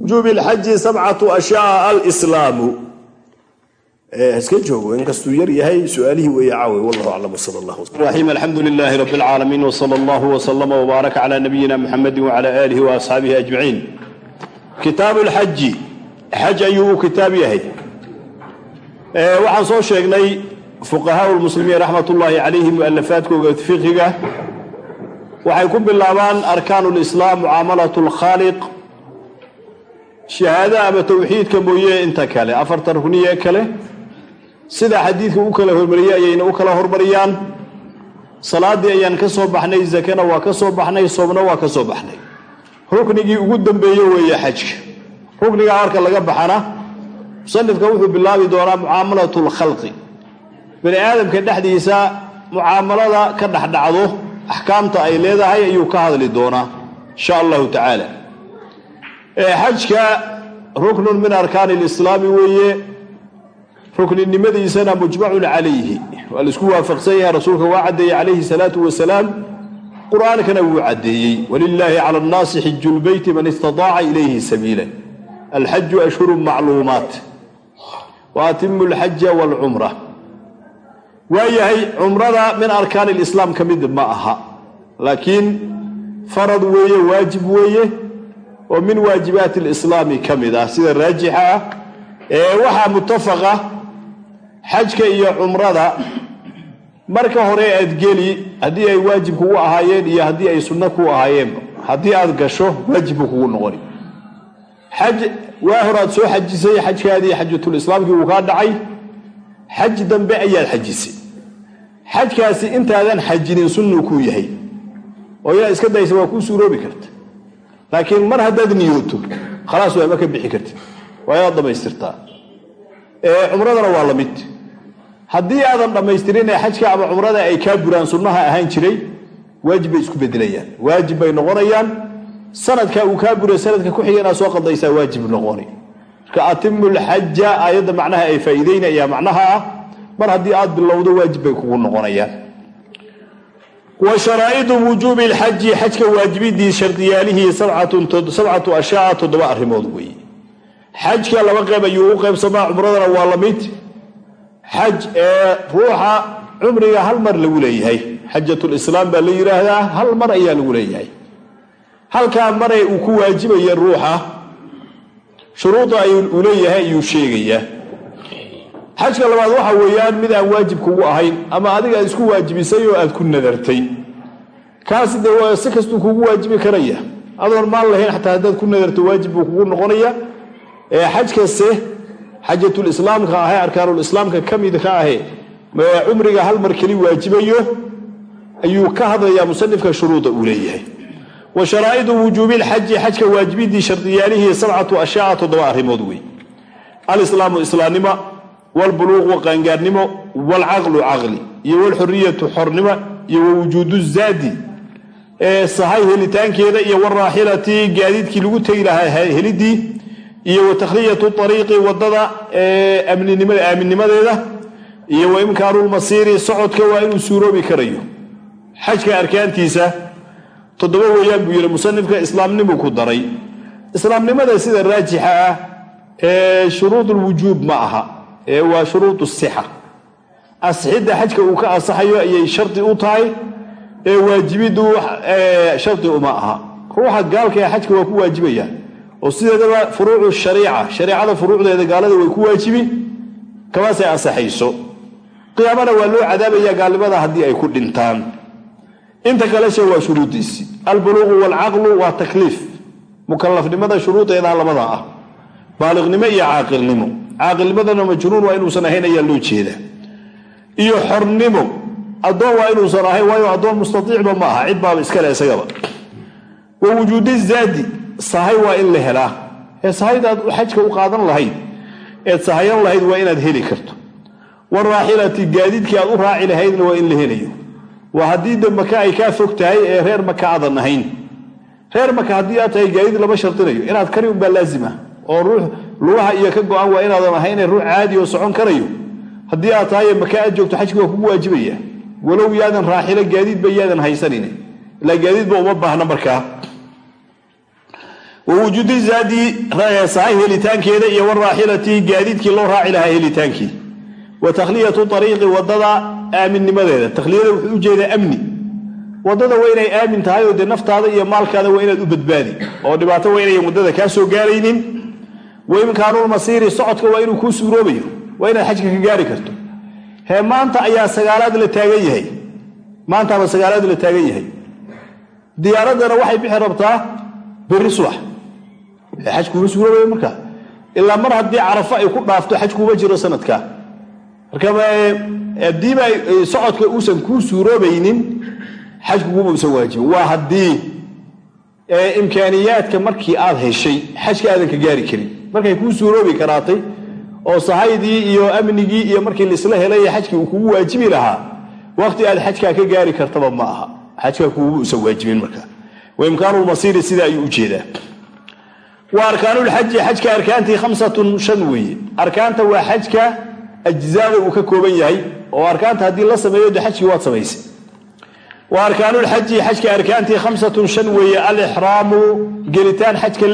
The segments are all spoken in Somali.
wujuubi lxaji sabcatu ashyaa alslaamu eh, iska joogo inkastuu yar yahay su'aalihii weeye caawe wallahu aclam sal allah raxiim alxamdu lilaahi rabi alcaalamiin wsala allahu wslama wbaaraka cala nabiyina muxamedi wacala aalihi wa asxaabihi ajmaciin. Kitaabu lxaji xaj ayuu u kitaab yahay. Eh, waxaan soo sheegnay fuqahaa lmuslimiin raxmat ullaahi calayhi mu'alafaadkooga fiqiga waxay ku bilaabaan arkaanu lislaam mucaamalat lkhaaliq shahaada ama towxiidka mooye inta kale. Afarta rukniye kale sida xadiidka u kala hormariyey ayayna u kala hormariyaan. Salaadii ayaan ka soo baxnay zakana waa ka soo baxnay soomna waa ka soo baxnay. Ruknigii ugu dambeeye weeye xajka ruknigaa marka laga baxana musanifka wuxuu bilaabi doonaa mucaamalatu lkhalqi bani aadamka dhexdiisa mucaamalada ka dhexdhacdo axkaamta ay leedahay ayuu ka hadli doonaa insha allahu tacaala xajka ruknun min arkaani lislaami weeye rukninimadiisana mujmacun calayhi. Waa la isku waafaqsan yahay rasuulka waa caddeeyey calayhi salaatu wasalaam. Qur'aankana wuu caddeeyey walilaahi cala annaasi xiju lbeyti man istadaaca ilayhi sabiila. Alxaju ashhuru macluumaat. Wa atimu alxaja waalcumra waayahay cumrada min arkaani lislaam ka mid ma aha. Laakiin farad weeye waajib weeye oo min waajibaati alislaami ka mid ah sida raajixa ah ee waxaa mutafaqa xajka iyo cumrada. Marka hore aad geli haddii ay waajib kugu ahaayeen iyo haddii ay sunno ku ahaayeenba haddii aad gasho waajib buu kugu noqoni xaj waa hor aad soo xajisay xajkaadii xajatulislaamkii wuu kaa dhacay. Xaj dambe ayaad xajisay. Xajkaasi intaadan xajinin sunnuu kuu yahay oo inaad iska daysa waa kuu suuroobi karta laakiin mar haddaad niyooto khalaas waa ma ka bixi kartid. Waa inaad dhammaystirtaa cumradana waa la mid. Haddii aadan dhammaystirin ee xajka ama cumrada ay kaa buraan sunnaha ahaan jiray waajib bay isku bedelayaan waajib bay noqonayaan. Sanadka uu kaa buray sanadka ku xiga inaad soo qaldaysaa waajib noqoni. Marka atimu lxaja aayadda macnaha ay faa'iideynaya macnaha ah. Mar haddii aad bilowdo waajib bay kugu noqonayaan wa sharaa'idu wujuubi alxaji xajka waajibidii shardiyaalihii sabcatu ashyaa toddoba arrimood weeye xajka laba qeyb ayuu u qaybsamaa cumradana waa la mid. Xaj ee ruuxa cumriga hal mar lagu leeyahay. Xajatulislaam baa la yidhaahdaa hal mar ayaa lagu leeyahay. Halkaa mare uu ku waajibaya ruuxa shuruuda uu leeyahay ayuu sheegayaa xajka labaad waxa weeyaan mid aan waajib kugu ahayn ama adiga aad isku waajibisay oo aad ku nadartay. Kaasi dee si kastuu kugu waajibi karaya. Adoon maal lahayn xataa haddaad ku nadarto waajib buu kugu noqonaya. Xajkase xajatulislaamka ahe arkaanulislaamka ka mid ka ahe cumriga hal mar keli waajibayo ayuu ka hadlayaa musanifka shuruuda uu leeyahay. Wa sharaa'idu wujuubi lxaji xajka waajibidii shardiyaalihii sabcatu ashyaa toddoba arrimood wey alislaamu islaamnimo wlbuluuqu qaangaarnimo waalcaqlu caqli iyo walxuriyatu xornimo iyo wawujuudu zaadi. Sahay helitaankeeda iyo waraaxilati gaadiidkii lagu tegi lahaa helidii iyo wa takhliyatu ariiqi waddada aaminnimadeeda iyo wa imkaanu lmasiiri socodka waa inuu suuroobi karayo. Xajka arkaantiisa toddoba weeyaan buu yidhi musanifka islaamnimu ku daray. Islaamnimada sida raajixa ah ee shuruud lwujuub ma aha ee waa shuruud sixa. Asixidda xajka uu ka asaxayo ayay shardi u tahay ee waajibiddu shardi uma aha. Ruuxa gaalka ee xajka waa ku waajibaya oo sideedaba furuucu shariica shareecada furuucdeeda gaalada way ku waajibi kamaasay asaxayso qiyaamana waa loo cadaabaya gaalnimada haddii ay ku dhintaan. Inta kaleshe waa shuruudiisi albuluuqu waalcaqlu waa takliif mukalafnimada shuruudeedaa labada ah. Baaliqnimo iyo caaqilnimo caaqilnimadana majnuun waa inuusan ahayn ayaa loo jeeda. Iyo xornimo addoon waa inuusan ahayn waayo addoon mustaiicba ma aha cid baaba iskale isagaba. Wa wujuudi zaadi sahay waa in la helaa. Ee sahaydaad xajka u qaadan lahayd eed sahayan lahayd waa inaad heli karto. Waraaxilati gaadiidkii aad u raaci lahaydna waa in la helayo. Waa haddii de maka ay kaa fog tahay ee reer maka aadan ahayn. Reer maka haddii aad tahay gaadiid lama shardinayo inaad kari unbaa laazima oo ruux lugaha iyo ka go-an waa inaadan ahayn ruux caadi oo socon karayo. Haddii aad tahay maka aad joogto xajki waa kugu waajibaya. Walow yaadan raaxilo gaadiidba yaadan haysanin ilaa gaadiidba uma baahna markaa wa wujuudi zaadi sahay helitaankeeda iyo waraaxilati gaadiidkii loo raaci lahaa helitaankii. Wa takhliyatu ariiqi waddada aaminnimadeeda takhliyada wuxuu u jeedaa amni. Wadada waa inay aamin tahay oo dee naftaada iyo maalkaada waa inaad u badbaadi. Oo dhibaato waa inayan waddada kaa soo gaaraynin wa imkaanulmasiiri socodka waa inuu kuu suuroobayo waa inaad xajka ka gaari karto. Hee maanta ayaa sagaalaad la taagan yahay. Maantaaba sagaalaad la taagan yahay. Diyaaraddana waxay bixi rabtaa berri subax xaj kuuma suuroobayo markaa ilaa mar haddii carafo ay ku dhaafto xaj kuuma jiro sanadkaa marka haddiiba socodka uusan kuu suuroobaynin xajkuguma usan waajibin waa haddii imkaaniyaadka markii aad heshay xajka aadan ka gaari karin markay kuu suuroobi karaatay oo sahaydii iyo amnigii iyo markii laisla helay xajkii uu kugu waajibi lahaa waqti aad xajkaa ka gaari kartaba ma aha. Xajkaa usan waajibin markaa wa sida ayuu u wa arkaanulxaji xajka arkaantii khamsatun shan weeye. Arkaanta waa xajka ajzaada uu ka kooban yahay oo arkaanta haddii la sameeyo de xajkii waad samaysay wa arkaanulxaji xajka arkaantii khamsatun shan weeye alixraamu gelitaan xajka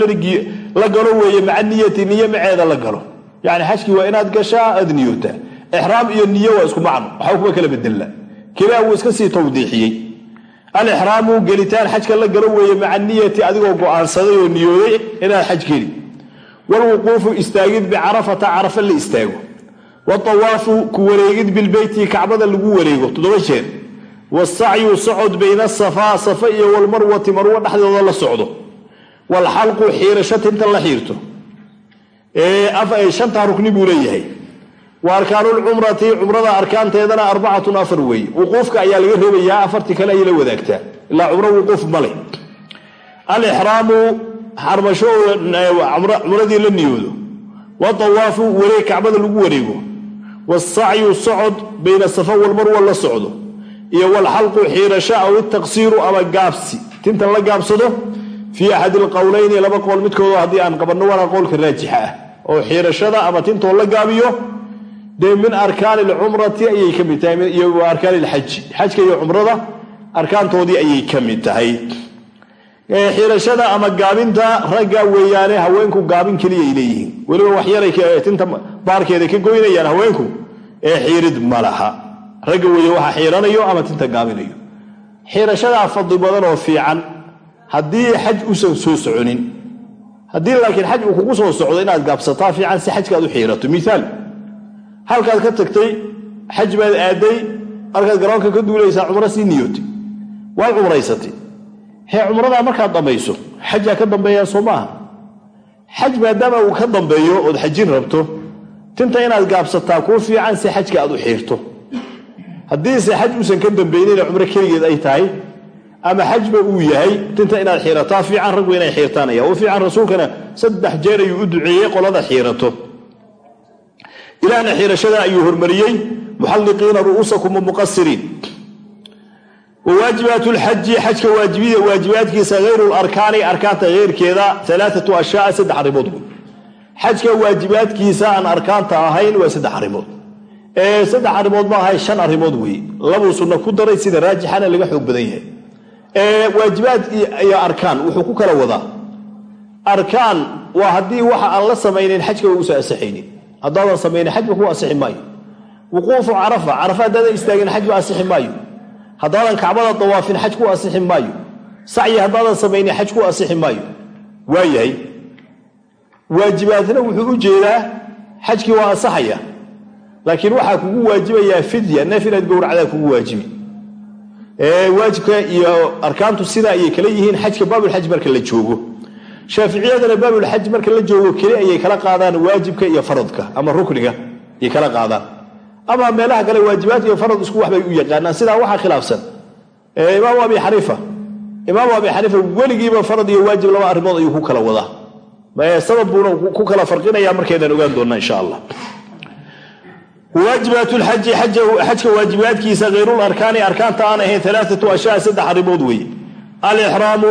la galo weeye maca niyati niyo maceeda la galo. Yani xajkii waa inaad gashaa aad niyootaa. Ixraam iyo niyo waa isku macno waxba kuma kala bedella kelaa wuu iska sii tawdiixiyey. Alixraamu gelitaan xajka la galo weeye maca niyati adigoo go'aansaday oo niyooday inaad xaj geli. Walwuquufu istaagid bicarafata carafa la istaago. Watawaafu ku wasacyu socod bayna asafaa safa iyo walmarwati marwo dhexdooda la socdo walxalqu xiirasho tinta la xiirto shantaa rukni buu leeyahay wa arkaanulcumrati cumrada arkaanteedana arbacatun afar weeye wuquufka ayaa laga reebayaa afartii kale ayay la wadaagtaa ilaa cumro wuquuf male alixraamu xarmasho cumradii la niyoodo watawaafu wareeg kacbada lagu wareego wasacyu socod bayna safa walmarwa la socdo iyo walxalqu xiirasho aw itaqsiiru ama gaabsi. Tinta la gaabsado fii axadi alqowlayni laba qowl midkoodo haddii aan qabanno waana qowlka raajixa ah. Oo xiirashada ama tintoo la gaabiyo dee min arkaani alcumrati ayay ka mid tahay iyo arkaani alxaji xajka iyo cumrada arkaantoodii ayay ka mid tahay. Xiirashada ama gaabinta ragga weeyaane haweenku gaabin keliya ay leeyihiin. Weliba waxyaray tinta baarkeeda ka goynayaan haweenku ee xiirid ma laha ragga weeye waxa xiiranayo ama tinta gaabinayo xiirashadaa fadli badan oo fiican haddii xaj usan soo soconin haddii laakiin xaj uu kugu soo socdo inaad gaabsataa fiican si xajka aad u xiirato. Miaal halkaad ka tagtay xaj baad aaday markaad garoonka ka duulaysaa cumro sii niyootay waad cumraysatay hee cumradaa markaad dhammayso xajaa ka dambeeyaa soo maaha. Xaj maadaama uu ka dambeeyo ood xajin rabto tinta inaad gaabsataa kuu fiican si xajka aad u xiirto haddiise xaj uusan ka dambaynina cumro keligeed ay tahay ama xajba uu yahay tinta inaad xiirataa fiican raggu inay xiirtaanaya. U fiican rasuulkana saddex jeer ayuu u duceeyey qolada xiirato. Ilaahna xiirashada ayuu hormariyey muxalliqiina ru'uusakum wamuqasiriin wawaajibaat lxaji xajka waajibaadkiisa hayru larkaani arkaanta heyrkeeda alaaatu ashyaa saddex arrimood xajka waajibaadkiisa aan arkaanta ahayn waa saddex arrimood saddex arrimood ma ahay shan arrimood weeye labuu sunna ku daray sida raajixana laga xoog badan yahay. Waajibaad iyo arkaan wuxuu ku kala wadaa. Arkaan waa haddii waxa aan la samaynin xajka wa usa asixaynin haddaadan samaynin xajba ku asixi maayo. Wuquufu carafa carafa haddaadan istaagin xajba asixi maayo. Haddaadan kacbada dawaafin xaj ku asixi maayo. Sacyi haddaadan samaynin xaj ku asixi maayo. Waayahay waajibaadna wuxuu u jeedaa xajkii waa asaxaya laakiin waxaa kugu waajibayaa fidya neef inaad gowracdaa kugu waajibi. Waajibka iyo arkaantu sidaa ayay kala yihiin xajka baabulxaj marka la joogo. Shaaficiyadana baabulxaj marka la joogo keli ayay kala qaadaan waajibka iyo faradka ama rukniga ayay kala qaadaan. Ama meelaha kale waajibaad iyo farad isku waxbay u yaqaanaan sidaa waxaa khilaafsan. Imaamu abi xaniifa imaamu abi xaniifa weligiiba farad iyo waajib laba arrimood ayuu ku kala wadaa. Sabab buuna ku kala farqinaya markaynaan ogaan doonna insha allah waajibaat lxaji xajka waajibaadkiisa hayrularkaani arkaanta aan ahayn alaaatu ashyaa saddex arrimood weeye. Alixraamu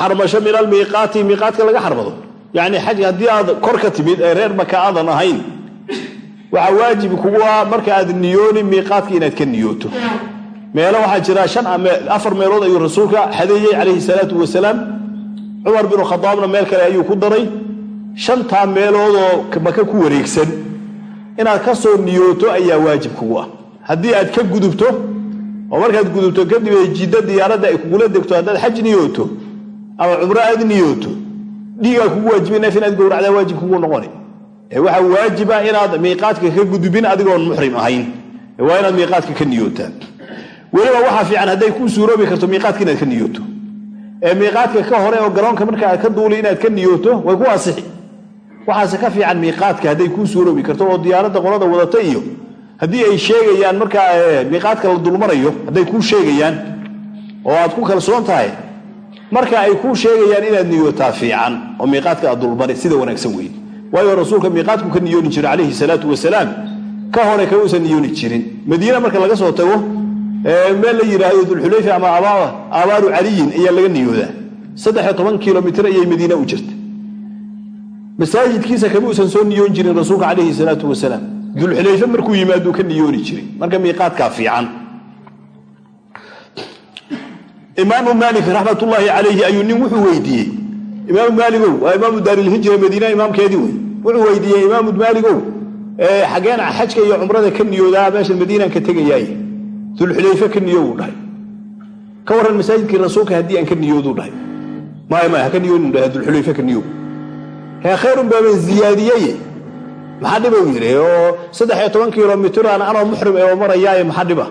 xarmasho min almiiqaati miiqaadka laga xarmado yani xaj haddii aad kor ka timid ee reer maka aadan ahayn waxaa waajib kugu ah marka aad niyooni miiqaadka inaad ka niyooto. Meelo waxaa jira afar meelood ayuu rasuulka xadeeyey calayhi salaatu wasalaam. Cumar binu khadaabna meel kale ayuu ku daray. Shantaa meeloodoo maka ku wareegsan inaad ka soo niyooto ayaa waajib kugu ah. Haddii aad ka gudubto oo markaad gudubto kadib ay jiddo diyaaradda ay kugula degto haddaad xaj niyooto ama cumro aad niyooto dhiigaa kugu waajiba neef inaad gowracdaa waajib kugu noqoni. Ee waxaa waajiba inaad miiqaadka ka gudubin adigoon muxrim ahayn. Waa inaad miiqaadka ka niyootaa weliba waxaa fiican hadday kuu suuroobi karto miiqaadka inaad ka niyooto. Ee miiqaadka ka hore oo garoonka marka aad ka duuli inaad ka niyooto way ku asixi waxaase ka fiican miiqaadka hadday kuu suuroobi karto oo diyaaradda qolada wadata iyo haddii ay sheegayaan markaa miiqaadka la dulmarayo hadday kuu sheegayaan oo aad ku kalsoon tahay marka ay kuu sheegayaan inaad niyootaa fiican oo miiqaadka aad dulmari sida wanaagsan weeye waayo rasuulka miiqaadku ka niyooni jira calayhi salaatu wasalaam ka hore kauusan niyooni jirin. Madiine marka laga soo tago meel la yidhaahdo dulxulayfa ama aabaaru caliyin ayaa laga niyoodaa. Saddexiyo toban kilomitr ayay madiine u jirta masaajidkiisa kama usan soo niyoon jirin rasuulka calayhi salaatu wasalaam. Dulxulayfe markuu yimaaduu ka niyooni jiray. Marka miiqaadkaa fiican. Imaamu maalik raxmatullaahi calayhi ayuu nin wuxuu weydiiyey. Imaamu maaligow waa imaamu daarilhijra madiina imaamkeedii wey wuxuu weydiiyey imaamu maaligow xageen xajka iyo cumrada ka niyoodaa meeshan madiinaan ka tegayaay. Dulxulayfe ka niyo uu dhahay. Ka warran masaajidkii rasuulka haddii aan ka niyooduu dhahay. Maya maya haka niyooduu dhahay dulxulayfe ka niyo hee khayrun baaban ziyaadiyey. Maxaa dhiba u yidhi? Oo saddex iyo toban kilomitr aan anoo muxrim ee marayaaye maxaa dhiba?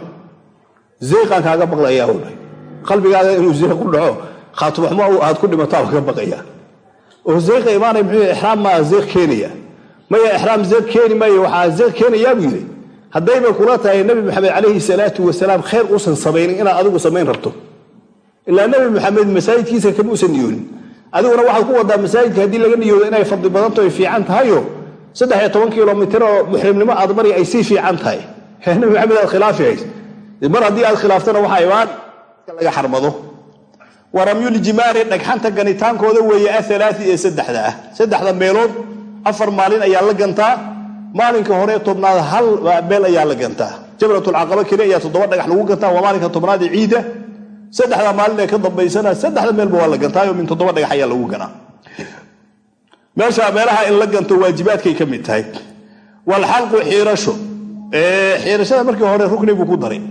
Zeyqaan kaaga baqlayaa u dhahay qalbigaaga inuu zeyq ku dhaco khaatumaxmo aad ku dhimataa kaga baqayaa oo zeyqa imaanay muxuu ixraam maa zeyq keenaya. Maya ixraam zeyq keeni maayo waxaa zeyq keenayaa buu yidhi. Haddayba kula tahay nebi maxamed calayhi salaatu wasalaam khayr uusan samaynin inaad adigu samayn rabto. Ilaa nebi maxamed masaajidkiisa kama usan niyoonin adiguna waxaad ku wadaa masaajidka haddii laga niyoodo inay fadli badanto ay fiican tahayo. Saddex iyo toban kilomitr oo muxrimnimo aad mari ay sii fiican tahay. Nebi maxamed aad khilaafi hays mar haddii aad khilaaftana waxaa imaan laga xarmado. Waramyuljimaari dhagxanta ganitaankooda weeye aalaai ee saddexda ah. Saddexda meelood afar maalin ayaa la gantaa. Maalinka hore tobnaad hal meel ayaa la gantaa. Jamratulcaqaba keli ayaa toddoba dhagax lagu gantaa waa maalinka tobnaad ee ciida saddexda maalin ee ka dambaysana saddexda meelba waa la gantaayo min toddoba dhagax ayaa lagu ganaa meesha meelaha in la ganto waajibaadkay ka mid tahay. Walxalqu xiirasho xiirashada markii hore rukni buu ku daray.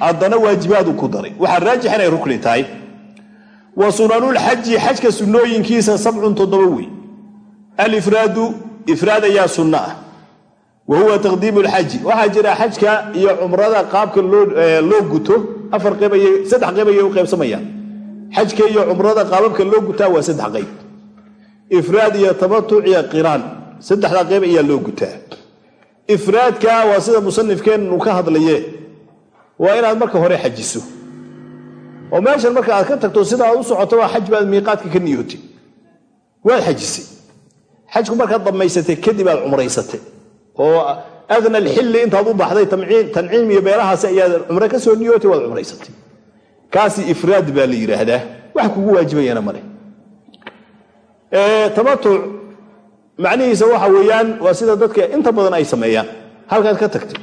Haddana waajibaadu ku daray. Waxaa raajix inay rukni tahay. Wa sunanulxaji xajka sunnooyinkiisa sabcun toddoba wey alifraadu ifraad ayaa sunno ah. Wa huwa taqdiimu lxaji waxaa jira xajka iyo cumrada qaabka loo guto saddex qeyb ayay u qaybsamayaan. Xajka iyo cumrada qaababka loo gutaa waa saddex qeyb ifraad iyo tamatuc iyo qiraan saddexdaa qeyb ayaa loo gutaa. Ifraadka waa sida musanifkeennu ka hadlaye. Waa inaad marka hore xajiso. Oo meeshan marka aad ka tagto sida aad u socoto waa xaj baad miiqaadka ka niyootay waad xajisay. Xajku markaad dhammaysatay kadib aad cumraysatay. Oo adna alxilli intaad u baxday tanciim iyo meelahaasi ayaad cumre ka soo niyootay waad cumraysatay kaasi ifraad baa la yidhaahdaa wax kugu waajibayana male tamatuc macnihiisa waxa weeyaan waa sida dadka inta badan ay sameeyaan halkaad ka tagtay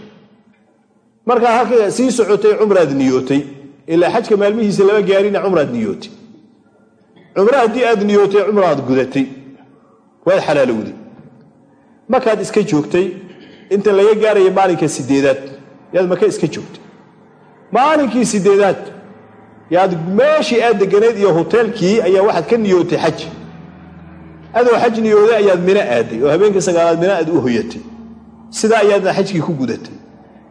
markaad halka sii socotay cumraad niyootay ilaa xajka maalmihiisa lama gaarina cumraad niyootay cumre haddii aad niyootay cumraad gudatay waad xalaalowday markaad iska joogtay inta laga gaaraya maalinka sideedaad yaad maka iska joogtay. Maalinkii sideedaad yaad meeshii aad deganayd iyo hoteelkii ayaa waxaad ka niyootay xaj. Adoo xaj niyooday ayaad mino aaday oo habeenkii sagaalaad mino aad u hoyatay. Sidaa ayaadna xajkii ku gudatay.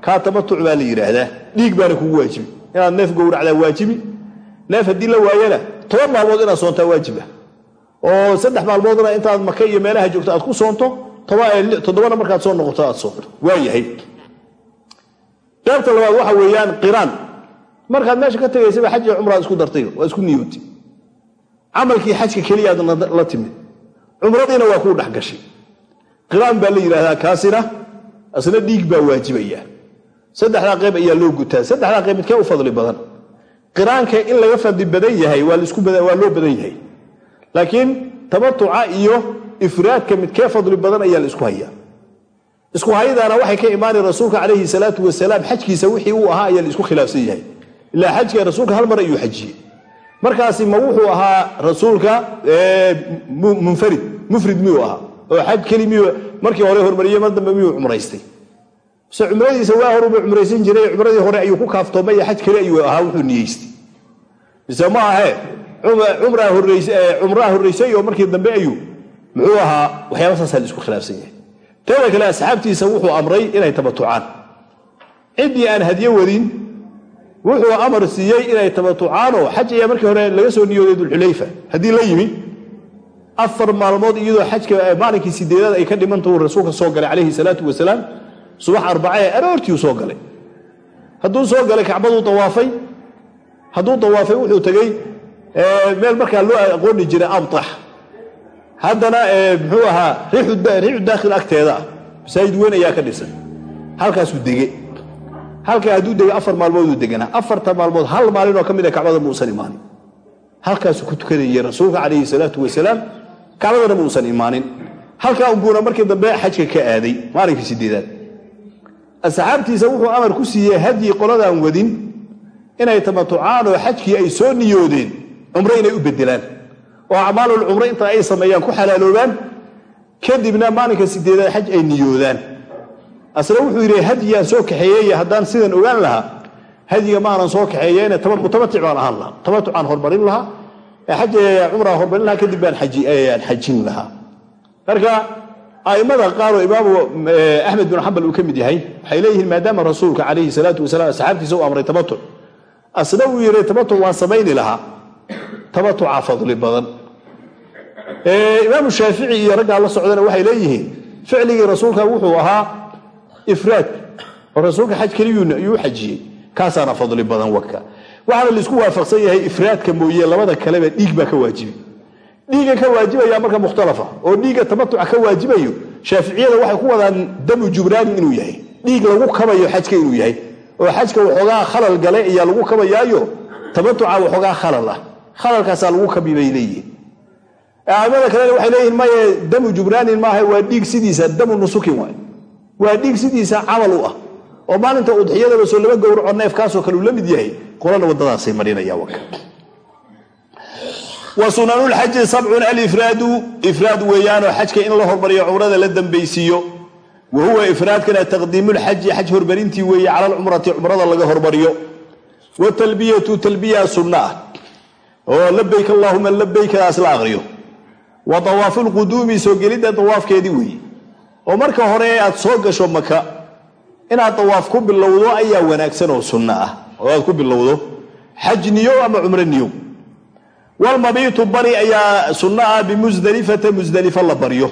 Kaa tamatuc baa la yidhaahdaa dhiig baana kugu waajibi inaad neef gowracdaa waajibi neef haddii la waayana toban maalmood inaad soontaa waajib ah oo saddex maalmoodna intaad maka iyo meelaha joogto aad ku soonto toddobana markaad soo noqoto aad soonto waayahay qaybta labaad waxa weeyaan qiraan. Markaad meesha ka tegaysaba xaj iyo cumraad isku dartay waa isku niyootay camalkii xajka keliyaad la timid. Cumradiina waa kuu dhex gashay. Qiraan baa la yidhaahdaa kaasina asna dhiig baa waajibaya. Saddexdaa qayb ayaa loo gutaa. Saddexdaa qayb midkee u fadli badan? Qiraanka in laga fadli badan yahay waa loo badan yahay. Laakiin tamatuca iyo ifraadka midkee fadli badan ayaa la isku hayaa. Isku hayadaana waxay ka imaanay rasuulka calayhi salaatu wasalaam xajkiisa wixii uu ahaa ayaa la isku khilaafsan yahay. Ilaa xajka rasuulka hal mar ayuu xajiyey. Markaasi ma wuxuu ahaa rasuulka munfarid mufrid miyuu ahaa? Oo xaj keli miyuu markii hore hormariyey mar dambe miyuu cumraystay? Se cumradiisa waa horuba cumraysan jiray cumradii hore ayuu ku kaaftoomay xaj keli ayuu ahaa wuxuu niyeystay mise ma ahe cumraa horraysay oo markii dambe ayuu muxuu ahaa waxyaaba saasaa la isku khilaafsan yahay. Teeda kale asxaabtiisa wuxuu amray inay tabatucaan. Ciddii aan hadyo wadin wuxuu amar siiyey inay tabatucaanoo xaj ayaa markii hore laga soo niyooday dulxulayfa haddii la yimi afar maalmood iyadoo xajka maalinkii sideedaad ay ka dhimantahu rasuulka soo galay calayhi salaatu wasalaam subax arbaca ee aroortiiu soo galay. Hadduu soo galay kacbaduu dawaafay. Hadduu dawaafay wuxuu tegey meel markaa loo aqooni jiray amtax haddana muxuu ahaa riixu daakhil agteeda ah masaajid weyn ayaa ka dhisan halkaasuu dege halkaa hadduu degay afar maalmooduu deganaa. Afarta maalmood hal maalin oo ka mid a kacbada muusan imaanin. Halkaasuu ku tukanayey rasuulka calayhi salaatu wasalaam kacbadana muusan imaanin. Halkaa unbuuna markii dambe xajka ka aaday maalinkii sideedaad. Asxaabtiisa wuxuu amar ku siiyey hadyi qoladaan wadin inay tamatucaan oo xajkii ay soo niyoodeen cumro inay u bedelaan oo acmaalul cumro inta ay sameeyaan ku xalaaloobaan kadibna maalinka sideedaad xaj ay niyoodaan. Asna wuxuu yidhi hadyiyaan soo kaxeeyey haddaan sidan ogaan lahaa hadyiga maanan soo kaxeeyeene mutamatic baan ahaan lahaa tamatucaan hormarin lahaa cumraa hormarin lahaa kadib baan xajin lahaa. Marka a'immada qaaroo imaamu axmed bin xambal uu ka mid yahay waxay leeyihiin maadaama rasuulka calayhi salaatu wasalaam asxaabtiisa u amray tamatuc asna uu yidhi tamatuc waan samayni lahaa tamatuca fadli badan. Imaamu shaafici iyo raggaa la socdana waxay leeyihiin ficligii rasuulka wuxuu ahaa ifraad. Oo rasuulka xaj keliyuu u xajiyey. Kaasaana fadli badan waka waxaana la isku waafaqsan yahay ifraadka mooye labada kaleba dhiig baa ka waajibi dhiigga ka waajibaya marka mukhtalafa. Oo dhiigga tamatuca ka waajibayo shaaficiyada waxay ku wadaan damu jubraani inuu yahay. Dhiig lagu kabayo xajka inuu yahay. Oo xajka waxoogaa khalal gale ayaa lagu kabayaayo tamatuca waxoogaa khalal ah khalalkaasaa lagu kabi bay leeyihiin aimada kalena waxay leeyihiin maye damu jubraanin maaha waa dhiig sidiisa damu nusukin waay waa dhiig sidiisa camal u ah. Oo maalinta udxiyadaba soo laba gowraco neefkaasoo kale uu la mid yahay qolana wadadaasay marinaya waka wa sunanulxaji sabcun alifraadu ifraad weeyaanoo xajka in la hormariyo cumrada la dambaysiiyo. Wa huwa ifraadkana taqdiimulxaji xaj hormarintii weeye cala cumrada laga hormariyo. Watalbiyatu talbiya sunna ah oo labayk allaahuma labaykadaas la aqriyo. Wa dawaafu lquduumi soo gelidda dawaafkeedii weeye oo marka hore aad soo gasho maka inaad dawaaf ku bilowdo ayaa wanaagsan oo sunno ah. Oo aad ku bilowdo xaj ama cumro walmabiitu bari ayaa sunno ah bimusdelifata musdelifa la baryo.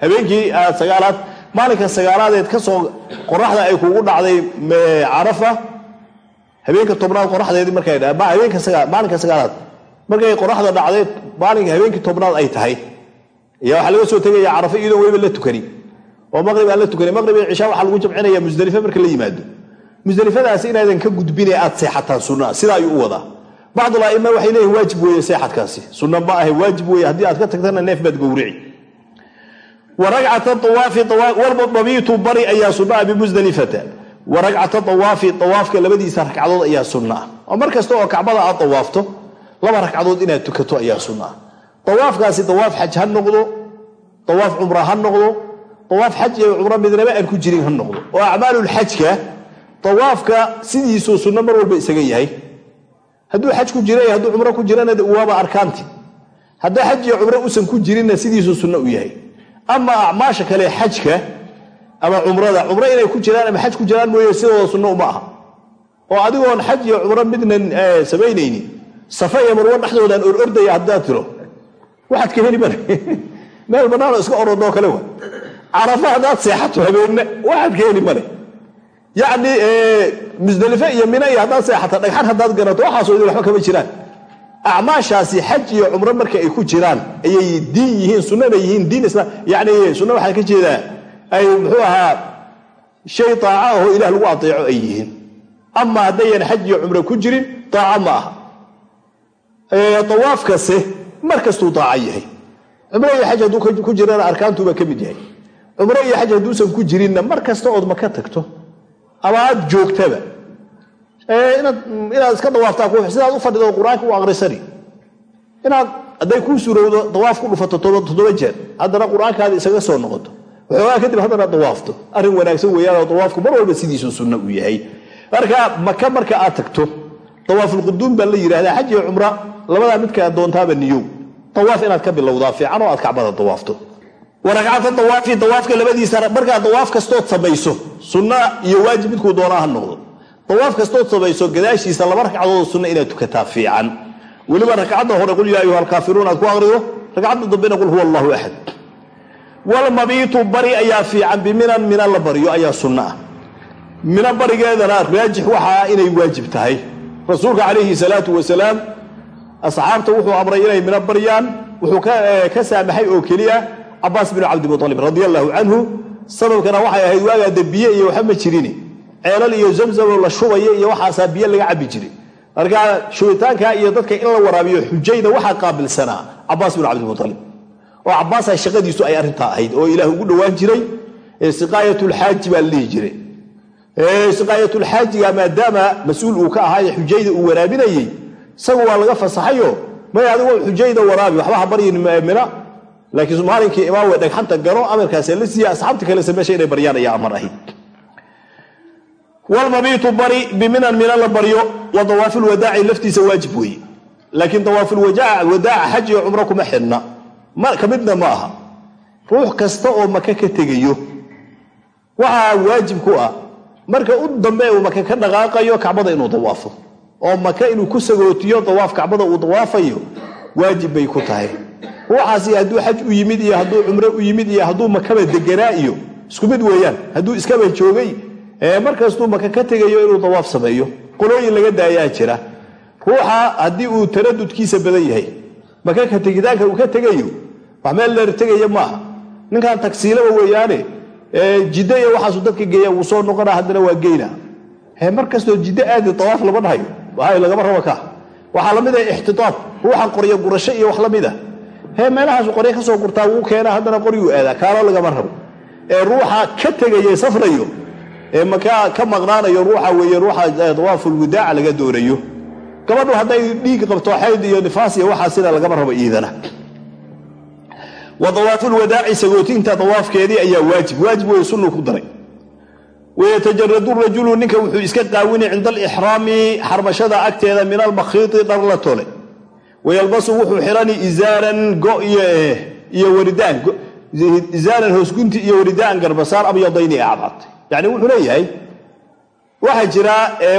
Habeenkii sagaalaad maalinka sagaalaadeed ka soo qoraxda ay kugu dhacday carafa habeenka tobnaad qoraxdeedii markamaalinka sagaalaad markay qoraxda dhacday maalinka habeenkii tobnaad ay tahay. Ayaa waxaa laga soo tegaya carafa iyadoo weliba la tukani. Oo maqrib aan la tukanin maqrib iyo cishaa waxaa lagu jamcinaya musdelife marka la yimaado. Musdelifadaasi inaadan ka gudbine aad seexataan sunna sidaa ayuu u wadaa. Bacdul aima waxay leeyihiin waajib weeye seexadkaasi. Sunna ma ahe waajib weeye. Haddii aad ka tagtana neef baad gowrici walmabiitu bari ayaa sunna ah bimusdelifata wa ragcata awaafi awaafka labadiisa ragcadood ayaa sunna ah. Oo mar kasta oo kacbada aad dawaafto laba ragcadood inaad tukato ayaa sunna ah dawaafkaasi dawaaf xaj ha noqdo dawaaf cumra ha noqdo dawaaf xaj iyo cumro midnaba aan ku jirin ha noqdo. Oo acmaalulxajka dawaafka sidiisuu sunno mar walba isaga yahay. Hadduu xaj ku jira hadduu cumro ku jirana waaba arkaanti. Haddii xaj iyo cumro usan ku jirinna sidiisuu sunno u yahay. Ama acmaasha kale xajka ama cumrada cumro inay ku jiraan ama xaj ku jiraan mooye sidooda sunno uma aha. Oo adigoon xaj iyo cumro midnan samaynayni safa iyo marwo dhexdoodaan or ordaya haddaad tiro. Waxaad ka heli male meel bannaanoo iska orodoo kale wa carafa haddaad seexato habeenna waxaad ka heli male yacni musdelife iyo mina iyo haddaad seexata dhagxan haddaad garato waxaasoo idin waxba kama jiraan. Acmaashaasi xaj iyo cumro marka ay ku jiraan ayay diin yihiin sunnana yihiin diin islaam yani sunna waxaa ka jeedaa ay muxuu ahaa shay taaca ahoo ilah lagu adeeco ay yihiin. Ama haddayan xaj iyo cumro ku jirin taaca ma aha dawaafkase mar kastuu taaca yahay. Cumro iyo xaj hadduu ku jirana arkaantuuba ka mid yahay. Cumro iyo xaj hadduusan ku jirinna mar kasta ood maka tagto. Ama aad joogtaba. Inaad iska dawaaftaa sidaad u fadhido qur'aanka u aqrisani. Inaad hadday kuu surowdo dawaaf ku dhufato toddoba jeer. Haddana qur'aankaada isaga soo noqoto. Waxoogaa kadib haddana dawaafto. Arrin wanaagsan weeyaanoo dawaafku mar walba sidiisuu sunno u yahay. Marka maka marka aad tagto dawaafulquduum baa la yidhahdaa xaj iyo cumra labadaa midkaa doontaaba niyow. Dawaaf inaad ka bilowdaa fiican oo aad kacbada dawaafto waragcata dawaafi dawaafka labadiisa markaa dawaaf kastood samayso sunna iyo waajib midkuu doonaa ha noqdo. Dawaaf kastood samayso gadaashiisa laba ragcadood sunna inaad tukataa fiican. Weliba ragcadda hore qul yaa ayuha alkaafiruun aad ku aqrido ragcadda dambena qul huwa allahu axad walmabiitu bari ayaa fiican biminan mina la baryo ayaa sunno ah. Mina barigeedana raajix waxaa inay waajib tahay rasuulka calayhi salaatu wasalaam asxaabta wuxuu amray inay mina baryaan wuxuu ka saamaxay oo keliya cabaas binu cabdimualib radi allahu canhu sababkana waxay ahayd waagaa de biyo iyo waxa ma jirin ceelal iyo zamzamo la shubaya iyo waxaasaa biyo laga cabi jiray. Marka shubitaanka iyo dadka in la waraabiyo xujayda waxaa qaabilsanaa cabaas binu cabdimualib oo cabaasa shaqadiisu ay arrintaa ahayd oo ilaah ugu dhowaan jiray siqaayatulxaaji baa la dhihi jiray siqaayatulxaajiga maadaama mas'uul uu ka ahaaye xujayda uu waraabinayey isagu waa laga fasaxayo. May adigo xujayda waraabi waxba ha baryin mina laakiin maalinkii imaam way dhagxanta gano amarkaas la siiya asxaabta kalese meesha inay baryaan ayaa amar ahayd. Walmabiitu bari biminan mina la baryo wa dawaafulwadaaci laftiisa waajib weeye. Laakiin dawaafulwadaaca xaj iyo cumro kuma xidhna. Ka midna ma aha. Ruux kasta oo maka ka tegayo waxaa waajib ku ah marka u dambe uu maka ka dhaqaaqayo kacbada inuu dawaafo. Oo maka inuu ku sagootiyo dawaaf kacbada uu dawaafayo waajib bay ku tahay. Ruuxaasi hadduu xaj u yimid iyo hadduu cumro u yimid iyo hadduu makaba deganaa iyo isku mid weeyaan hadduu iskaba joogay markastuu maka ka tegayo inuu dawaaf sameeyo qolooyin laga daayaa jira. Ruuxa haddii uu taradudkiisa badan yahay maka ka tegitaanka uu ka tegayo wax meel leer tegaya maaha. Ninkan tagsiilaba weeyaane jidda iyo waxaasu dadka geeya wuu soo noqona haddana waa geyna. Mar kastoo jiddo aadi dawaaf lama dhahayo waay lagama rabo ka. Waxaa la mid ah ixtitaab ruuxa qoryo gurasho iyo wax la mid a he meelahaasu qoryo ka soo gurtaa wuu keena haddana qoryuu aadaa. Kaalo lagama rabo. Ee ruuxa ka tegaya safrayo. Ee maka ka maqnaanayo ruuxa weeye ruuxa dawaafulwadaaca laga doonayo. Gabadhu hadday dhiig qabto xayd iyo nifaas iyo waxaa lagama rabo iidana wa dawaafulwadaaci sagootinta dawaafkeedii ayaa waajib. Waajib wey sunnu ku daray. Wayatajaradu rajulu ninka wuxuu iska qaawinay cinda alixraami xarmashada agteeda min almakhiiti dhar la tole wayalbasu wuxuu xirani izaaran go iyo waridaan izaaran hoosgunti iyo waridaan garbasaar abyadayni ee cadcad yacni wuxuu leeyahay waxaa jira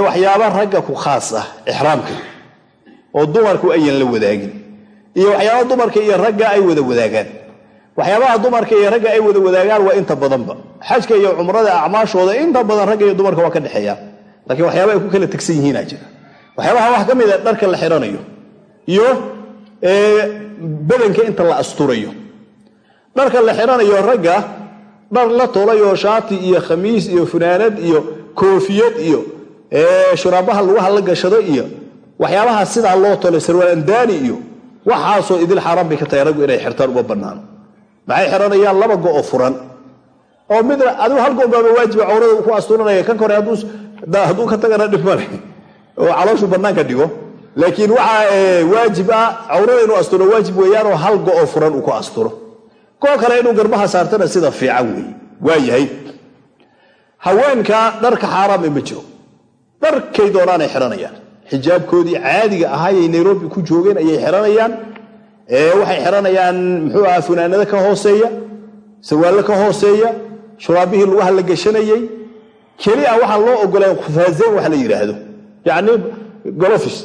waxyaaba ragga ku khaas ah ixraamka oo dumarku ayan la wadaagin iyo waxyaaba dumarka iyo ragga ay wada wadaagaan waxyaabaha dumarka iyo ragga ay wada wadaagaan waa inta badanba. Xajka iyo cumrada acmaashooda inta badan ragga iyo dumarka waa ka dhexeeyaan laakiin waxyaaba ay ku kala tegsan yihiina jira. Waxyaabaha wax ka mid a dharka la xiranayo iyo badanka inta la asturayo. Dharka la xiranayo ragga dhar la tolayoo shaati iyo khamiis iyo funaanad iyo koofiyad iyo shuraabaha lugaha la gashado iyo waxyaabaha sidaa loo tolay sarwaalandaani iyo waxaasoo idil xaaraan bay ka tahay raggu inay xirtaan uma banaano maxay xiranayaan laba go-o furan? Oo mid adigu hal go-baaba waajiba cawrada ku asturanaya. Kan kore hadduu ka tagana dhib male oo calooshu bannaanka dhigo. Laakiin waxaa waajib ah cawrada inuu asturo waajib weeyaanoo hal go-o furan uu ku asturo koo kale inuu garbaha saartana sida fiican weeye waa haweenka dharka xaaraame ma jiro. Dharkay doonaanay xiranayaan. Xijaabkoodii caadiga ahaayay nairobi ku joogeen ayay xiranayaan waxay xiranayaan muxuu ahaa funaanado ka hooseeya sawaallo ka hooseeya shuraabihii lugaha la gashanayey kelia waxaan loo ogolaan khufaazeyn wax la yidhaahdo yacni golofis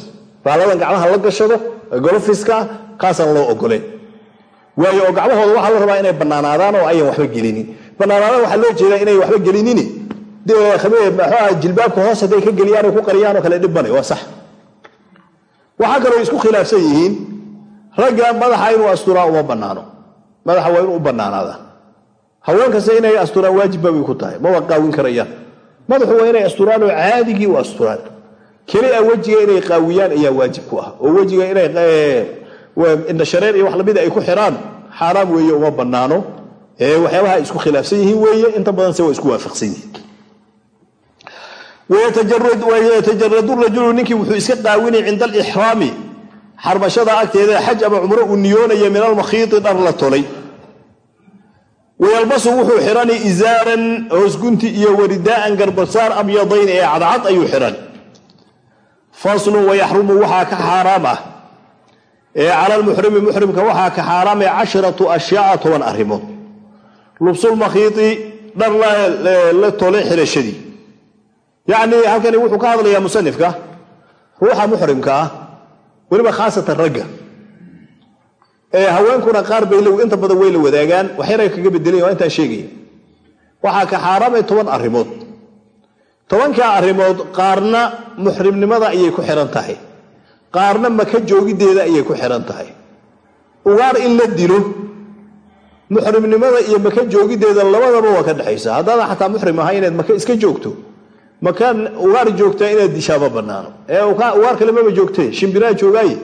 baaladan gacmaha la gashado golofiska kaasaan loo ogoleen waayo oo gacmahooda waxaa la rabaa inay bannaanaadaan oo ayan waxba gelinin. Bannaanaadaan waxaa loo jeedaa inay waxba gelinin mxuaha jilbaabka hoos hadday ka geliyaan ku qariyaan oo kale dhib male waa sax. Waxaa kaloo isku khilaafsan yihiin ragga madaxa inuu asturaa uma bannaano. Madaxa waa inuu u bannaanaadaan haween kasta inay asturaan waajibba bay ku tahay. Maba qaawin karayaan. Madaxu waa inay asturaan oo caadigii u asturaan. Kelia wejiga inay qaawiyaan ayaa waajib ku ah. Oo wejiga indhashareer iyo wax lamida ay ku xiraan xaaraam weeye uma bannaano. Waxyaabaha isku khilaafsan yihiin weeye inta badanse waa isku waafaqsan yihiin. Wayatajaradu rajulu ninkii wuxuu iska qaawinay cinda alixraami xarmashada agteeda xaj ama cumro uu niyoonaya min almakhiiti dhar la tolay. Wayalbasu wuxuu xidhani isaaran hoosgunti iyo waridaa'an garbasaar abyadayn ee cadcad ayuu xidhan faslun wayaxrumu waxaa ka xaaraam ah. Ee cala lmuxrimi muxrimka waxaa ka xaaraamee casharatu ashyaaa toban arrimood. Lubsulmakhiiti dhar la tolay xidhashadii yacnii halkani wuxuu ka hadlayaa musanifka ruuxa muxrimka ah weliba khaasatan ragga. Ee haweenkuna qaar bay inta badan way la wadaagaan waxyaray kaga bedelay waa intaa sheegaya. Waxaa ka xaaraamay toban arrimood. Tobankaa arrimood qaarna muxrimnimada ayay ku xidhan tahay. Qaarna maka joogiddeeda ayay ku xidhan tahay. Ugaar in la dilo muxrimnimada iyo maka joogiddeeda labadaba waa ka dhexaysa haddaadan xataa muxrim ahay inaad maka iska joogto maka ugaar joogtaa inaad dishaa ma banaano ee ugaar kale maba joogtee. Shimbiraa joogaaye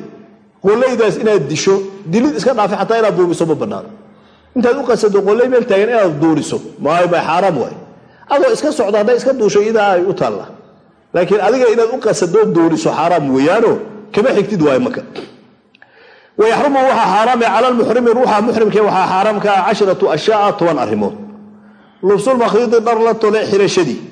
qollaydaas inaad disho dilid iska dhaafi xataa inaad duubiso ma intaad u qasado qollay meel taagan inaad duuriso maay bay xaaraam waay. Adoo iska socda hadday iska duusho idaa ay u taalla. Laakiin adiga inaad u qasadoo duuriso xaaraam weeyaano kama xigtid waayo maka wayaxrumu waxaa xaaraame cala lmuxrimi ruuxa muxrimkee waxaa xaaraamka ah casharatu ashyaaa toban arrimood. Lubsulmakhiidi dhar la tole xirashadii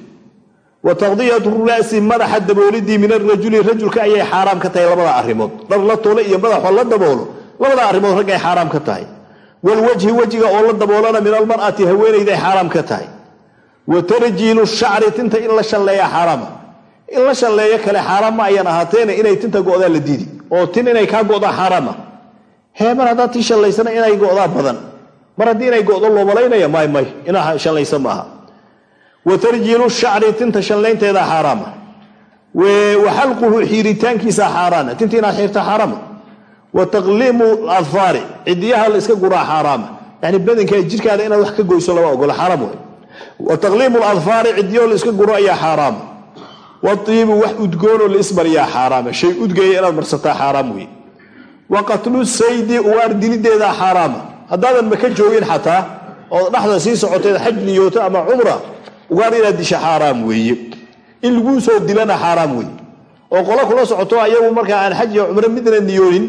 wa taqdiyatu ra'si madaxa daboolidii min arajuli rajulka ayay xaaraam ka tahay labada arrimood. Dhar la tole iyo madaxoo la daboolo labada arrimood rag ay xaaraam ka tahay. Walwajhi wejiga oo la daboolana min almar'ati haweenayday xaaraam ka tahay. Wa tarjiilu shacri tinta in la shalleeya xaaraama in la shalleeyo kale xaaraam ma ayan ahaateena inay tinta go'daa la diidi. Oo tin inay kaa go'daa xaaraama hee mar haddaad shallaysana inay go'daa badan. Mar haddii inay go'do loobalaynaya may may. Inaa shallaysa maaha wa tarjiilu shacri tinta shallaynteeda xaaraama wa xalquhu xiiritaankiisa xaaraana tinta inaad xiirta xaaraama wa taqliimu adfaari cidiyaha la iska guraa xaaraama yani badankaa jirkaada inaad wax ka goyso lama ogola xaaraam way. Wa taqliimu ladfaari cidiyaho la iska guro ayaa xaaraama waiibu wax udgoonoo la ismariyaa xaaraama shay udgaya inaad marsataa xaaraam wey wa qatlu saydi ugaar dilideeda xaaraama haddaadan maka joogin xataa ood dhexda sii socoteed xaj niyooto ama cumra ugaar inaad disha xaaraam weeye? In laguu soo dilana xaaraam weeye. Oo qolo kula socoto ayagu markaa aan xaj iyo cumro midna niyoonin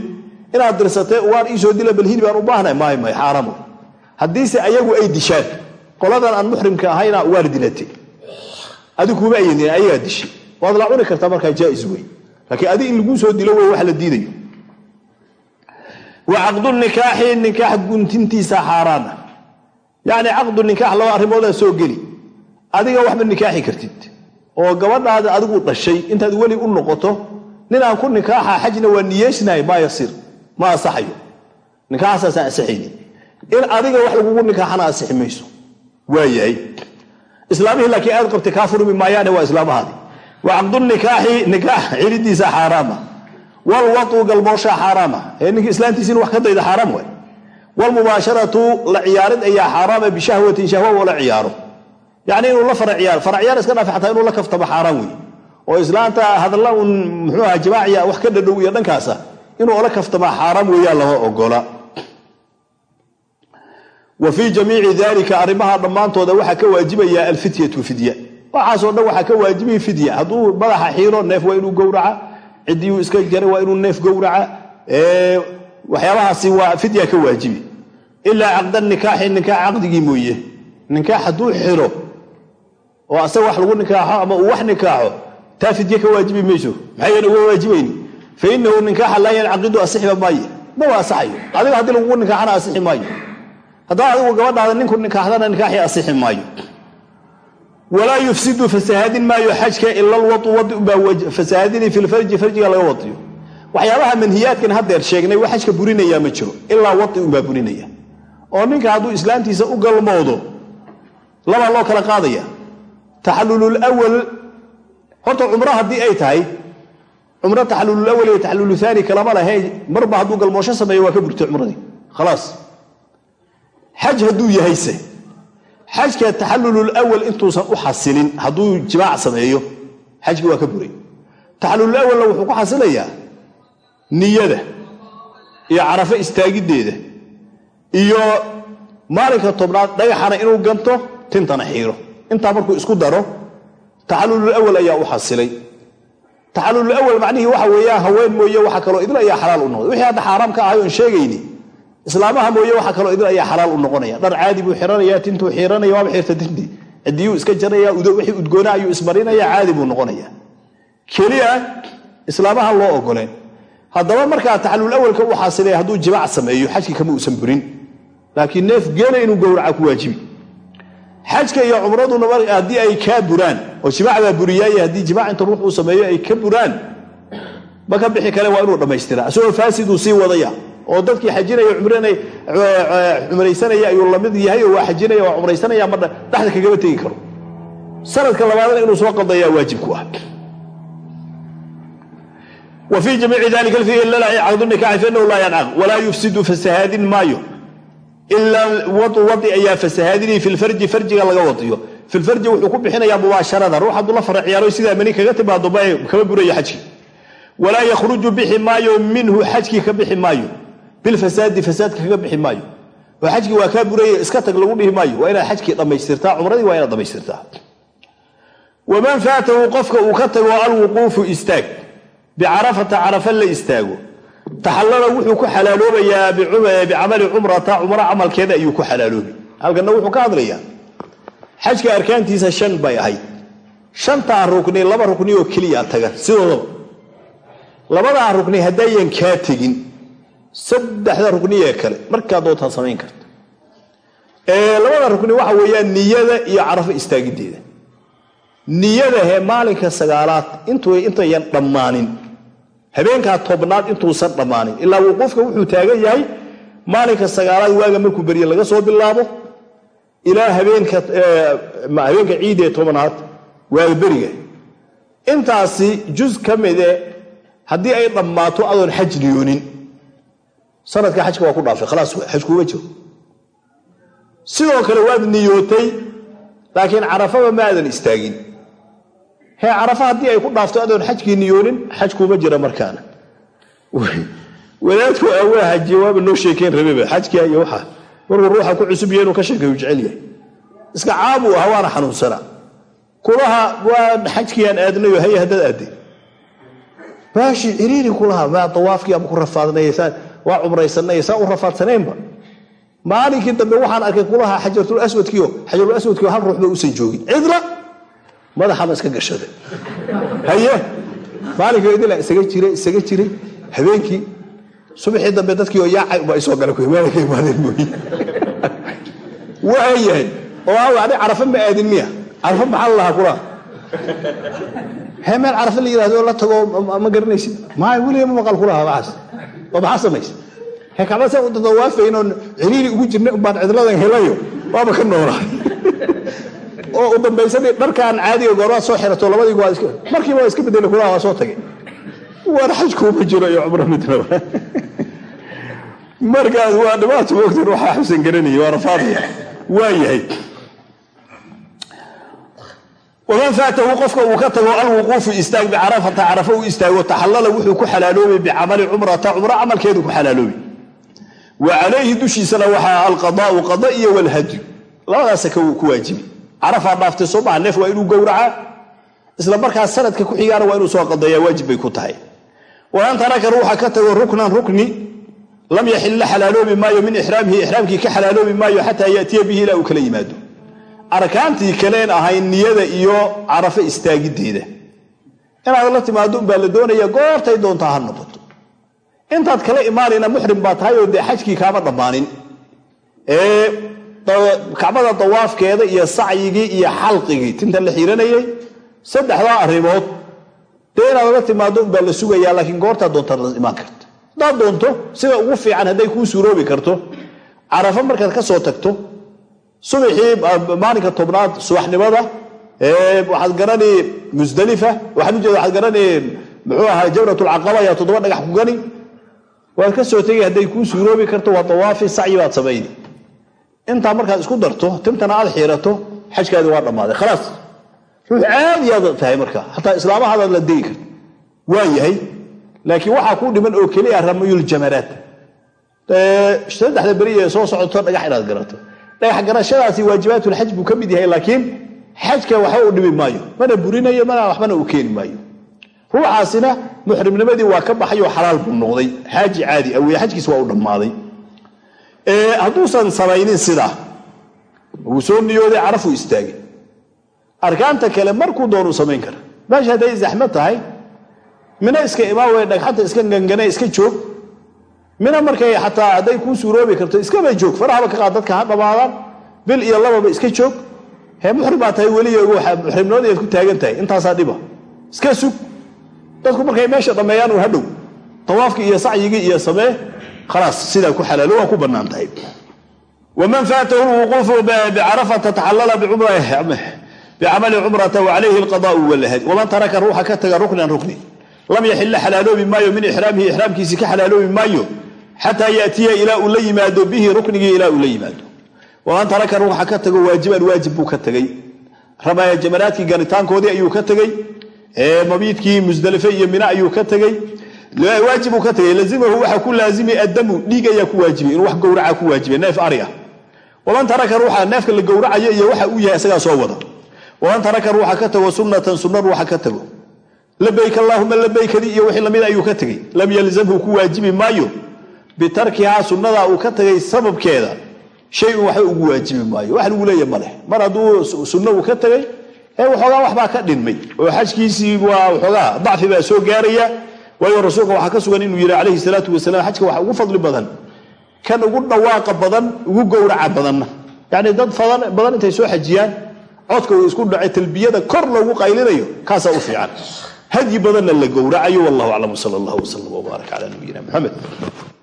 inaad dirsatee ugaar iisoo dila bal hilib aan u baahnay? Maay may xaaraam wey haddiise ayagu ay dishaan qoladan aan muxrimka ahayna ugaar dilate adi kuma ayadin ayagaa dishay. Waad la cuni kartaa markaa jaais wey laakiin adi in laguu soo dilo wey wax la diidayo. Wa caqdu nikaaxi nikaax guntintiisa xaaraana yacni caqdu nikaax laba arrimoodaa soo geli adiga waxma nikaaxi kartid. Oo gabadhaada adigu dhashay intaad weli u noqoto ninaan ku nikaaxa xajna waa niyeysnahay maa yasir ma asaxayo nikaaxasaasaan asaxaynin in adiga wax lagugu nikaaxana asixi mayso waayahay. Islaamihii laakiin aad qabtay kaa furmi maayaane waa islaamahaadi. Wa caqdunikaaxi nikaax celidiisa xaaraama. Walwau galmoosha xaaraama. Ee ninka islaamtiisa inu wax ka dayda xaaraam waay. Walmubaasharatu la ciyaarid ayaa xaaraama bishahwatin shahwa oo la ciyaaro yacni inuu la fara ciyaaro fara ciyaar iska dhaafi xataa inuu la kaftamo xaaraam wey oo islaanta hadalla un muxuu aha jimaaciya wax ka dhadhow iyo dhankaasa inuu ola kaftamaa xaaraam weeyaan lama ogola wa fii jamiici dalika arrimaha dhammaantooda waxaa ka waajibaya alfityatu fidya. Waxaasoo dhan waxaa ka waajibaya fidya. Hadduu madaxa xiiro neef waa inuu gowraca ciddiyuu iska jaray waa inuu neef gowraca waxyaabahaasi waa fidya ka waajibi. Ilaa caqda nikaaxi nikaax caqdigii mooye. Nikaax hadduu xiro oo asaga wax lagu nikaaxo ama uu wax nikaaxo taa fidye ka waajibi mayso maxayan uga waajibayni. Fa inahu laa yancaqidu asixiba maaye. Ma waa asaxayo. Adiga haddii lagugu nikaaxana asixi maayo. Haddaa adigu gabadhaada ninku nikaaxdana nikaaxii asixi maayo. Walaa yufsidu fasahaadin maayo xajka ila lwau wadi ubaa fasahaadini fi lfarji farjiga laga wadiyo. Waxyaabaha manhiyaadkan haddeer sheegnay wax xajka burinayaa ma jiro. Ilaa wadi unbaa burinaya. Oo ninka hadduu islaamtiisa u galmoodo labaa loo kala qaadaya taxallululwal horta cumro haddii ay tahay cumro taxallululawal iyo taxalluluhaani kalama lahe marba hadduu galmoosho sameeyo waa ka burtay cumradii. Khalaas. Xaj hadduu yahayse xajka taxallulul awal intuusan u xasilin hadduu jimaac sameeyo xajki waa ka buray taxallulul awalna wuxuu ku xasilayaa niyada iyo carafo istaagiddeeda iyo maalinka tobnaad dhagaxana inuu ganto tintana xiiro intaa markuu isku daro taxallulul awal ayaa u xasilay. Taxalul awal macnihii waxa weeyaan haween mooye waxa kaloo idil ayaa xalaal u noqday. Wixii hadda xaaraam ka ahay oon sheegayni islaamaha mooye waxa kaloo idil ayaa xalaal u noqonaya. Dhar caadi buu xiranaya tintuu xiranaya waaba xirta tintii cidiyuu iska jaraya wixii udgoona ayuu ismarinaya caadi buu noqonaya. Keliya islaamaha loo ogoleen haddaba markaa taxalul awalka u xaasilaya hadduu jimaac sameeyo xajkii kama uusan burin. Laakiin neef geela inuu gowraca ku waajibi xajka iyo cumraduna haddii ay kaa buraan oo jimaac baa buriyaaye haddii jimaac inta uu sameeyo ay ka buraan ma ka bixi kale waa inuu dhammaystira. Isagoo faasiduu sii wadaya oo dadkii xajinaya cumraysanaya ayuu la mid yahay oo waa xajinaya waa cumraysanaya ma dhexda kagama tegi karo. Sanadka labaadna inuu soo qadayaa waajib ku ah. Wa fii jamiici dalika alfihi ila caqdu nikaxi fainahu laa yancaq walaa yufsidu fasahaadin maayo ilaa wadi ayaa fasahaadinii fi lfarji farjiga laga wadiyo. Filfarji wuxuu ku bixinayaa mubaasharada. Ruux hadduu la fara ciyaaro sidaa mani kaga timaado kama burayo xajkii walaa yakhruju bixi maayo minhu xajkii ka bixi maayo. Bilfasaadi fasaadka kaga bixi maayo. Oo waa kaa buraya iska tag lagu dhihi maayo. Waa inaad xajkii dhammaystirtaa cumradii waa inaad dhammaystirtaa. Waman faatahu qofka uu ka tago alwuquufu istaag. Bicarafata carafa la istaago taxallala wuxuu ku xalaaloobayaa bicamali cumrata cumro camalkeeda ayuu ku xalaaloobi. Halkanna wuxuu ka hadlayaa xajka arkaantiisa shan bay ahayd. Shantaa rukni laba rukni oo keliya taga sidoodaba labadaa rukni haddayan kaa tegin. Saddexda rukni ee kale markaa doontaa samayn karta labada rukni waxa weeyaan niyada iyo carafo istaagideeda niyada he maalinka sagaalaad intayan dhammaanin habeenkaa tobnaad intuusan dhammaanin. Ilaa wuquufka wuxuu taagan yahay maalinka sagaalaad waaga markuu berye laga soo bilaabo ilaa habeenka ciidee tobnaad waaga beriga. Intaasi juz ka mide haddii ay dhammaato adoon xaj niyoonin sanadka xajka waa ku dhaafay khalaas xajkuuma jiro. Sidoo kale waad niyootay laakiin carafaba ma aadan istaagin hee carafa haddii ay ku dhaafto adoon xajkii niyoonin xajkuuma jira markaana wadaadku awaa hajiye waaba noo sheekeen rabeba xajkia iyo waxa. Markuu ruuxa ku cusub yahay inuu ka sheekeeyu jecel yahay. Iska caabuu aha waana xanuunsanaa kulaha waa xajkiiaan aadnayo haya haddaad aadday baashi ciriiri kulaha maa dawaafkii ama ku rafaadnay waa cumraysanay saa u rafaadsanaynba maalinkii dambe waxaan arkay kulaha xajartul aswadkiio xajarul aswadkiio hal ruuxba uusan joogin cidla madaxama iska gashada haye? Maalinka idila isaga jiray isaga jiray habeenkii. Subaxii dambe dadkii oo yaacay baa isoo gala waana ka imaadeen mooyi waa yahay oo ani carafa ma aadin miya. Carafa maxaa lahaa kulaha hee meel carafa la yidhahdo la tago ma garanaysid? Maay weliga ma maqal kulaha waxaas oo maxaa samaysa? Hee kacbada saa u dadawaafayn oon ciriiri ugu jirnay umbaan cidladan helayo waaba ka noolaa oo u dambaysanay dharkaan caadiga goorwaad soo xirato labadii waa iska markiiba waa iska bedelay kulaha waa soo tagay. War xajkuuma jiro iyo cumro midnaba markaas waa dhibaato moogtan waxaa xusan garanaya waa rafaadaya waa yahay. Waman faatahu qofka uu ka tago alwuquufu istaag bicarafata carafa uu istaago taxallala wuxuu ku xalaaloobay bicamali cumrata cumro camalkeedu ku xalaaloobi. Wa calayhi dushiisana waxaa alqadaau qada iyo walhadyu. Labadaasa ku waajibi carafaa dhaaftay soo neef waa inuu gowracaa. Isla markaas sanadka ku xigaana waa inuu soo qadeeyaa waajib bay ku tahay. Waman taraka ruuxa ka tago ruknan rukni lam yaxilla xalaaloobi maayo min ixraamihi ixraamkii ka xalaaloobi maayo xataa yaatiya bihi ilaa uu kala yimaado. Arkaantii kaleen ahayn niyada iyo carafo istaagideeda inaad la timaado umbaa la doonaya goortay doontaa ha noqoto. Intaad kala imaanayna muxrim baa tahay oo dee xajkii kaama dhammaanin kacbada dawaafkeeda iyo sacyigii iyo xalqigii tinta la xiranayay saddexdaa arrimood. Dee inaad la timaado umbaa la sugayaa laakiin goortaa doontaad la imaan karta haddaad doonto sida ugu fiican hadday kuu suuroobi karto carafo markaad ka soo tagto subaxii maalinka tobnaad subaxnimada waxaad garani musdalifa waxaan ujeeda waxaad garani muxuu ahaa jawratulcaqaba ayaa toddoba dhagax ku gani. Waad ka soo tegay hadday kuu suuroobi karto waa dawaafi sacyi baad samayni intaa markaad isku darto tintana aad xiirato xajkaadi waa dhammaaday. Khalaas. Ruux. Caadiyaad tahay marka. Hataa islaamahadaad la degi karta waa yahay. Laakiin waxaa kuu dhiman oo keliya ramayul jamaraat. Saddexda beri ee soo socoto dhagax inaad garato. Dhagax garashadaasi waajibaatulxaj buu ka mid yahay laakiin xajka waxba u dhimi maayo. Mana burinayo mana waxbana u keeni maayo. Ruuxaasina muxrimnimadii waa ka baxay oo xalaal buu noqday. Xaaji caadi aweye xajkiis waa u dhammaaday hadduusan samaynin sidaa wuu soo niyooday carafuu istaagay. Arkaanta kale markuu doonuu samayn kara meesha hadday zaxmo tahay mina iska imaawe dhagxanta iska gangane iska joog. Mina markay xataa hadday kuu suuroobi karto iskaba joog. Farahaba ka qaad dadka ha dhammaadaan bil iyo lababa iska joog. Hee muxrim tahay weliga muxrimnimadayaad ku taagan tahay. Intaasaa dhiba iska sug. Dadku markay meesha dhammeeyaan uu hadhow tawaafkii iyo sacyigii iyo samee khalaas sidaa ku xalaalo waa ku bannaan tahay waman faatahu lwuquufu bicarafata taxallala bicamali cumrata wacalayhi alqadaau walahad waman taraka ruuxa ka taga ruknan rukni lam yaxilla xalaaloobi maayo min ixraamihi ixraamkiisi ka xalaaloobi maayo xataa yaatiya ilaa uu la yimaado bihi ruknigii ilaa uu la yimaado waman taraka ruuxa ka tago waajiban waajib buu ka tegey jamaraadkii ganitaankoodii ayuu ka tegey mabiidkii musdalife iyo mina ayuu waajib uu ka tegey lazimahu waxaa ku laazimi addamu dhiig ku waajibay inuu wax gowraca ku waajibay neef ari ah taraka ruuxa neefka la gowracayo iyo waxa uu yahay isagaa soo wada waman taraka ruuxa ka tago sunnatan sunna ruuxa ka tago. Labayk allaahuma labaykadii iyo wixii la mid ayuu ka tegey. Lam yalzamhu ku waajibi maayo. Bitarkihaa sunnadaa uu ka tagay sababkeeda shay-un ugu waajibi maayo. Wax lagu leeya maleh mar hadduu sunno uu ka tegey ee waxoogaa waxbaa ka dhinmay. Oo xajkiisii waa waxoogaa dacfi baa soo gaaraya waayo rasuulka waxaa ka sugan inuu yidhi calayhi salaatu wasalaam xajka waxa ugu fadli badan kan ugu dhawaaqa badan ugu gowraca badanna. Yacni dad badan intay soo xajiyaan codka uu isku dhacay talbiyada kor loogu qaylinayo kaasaa u fiican. Hadyi badanna la gowracayo wallahu aclam sal allahu wslam wbaarak cala nabiyina muxamed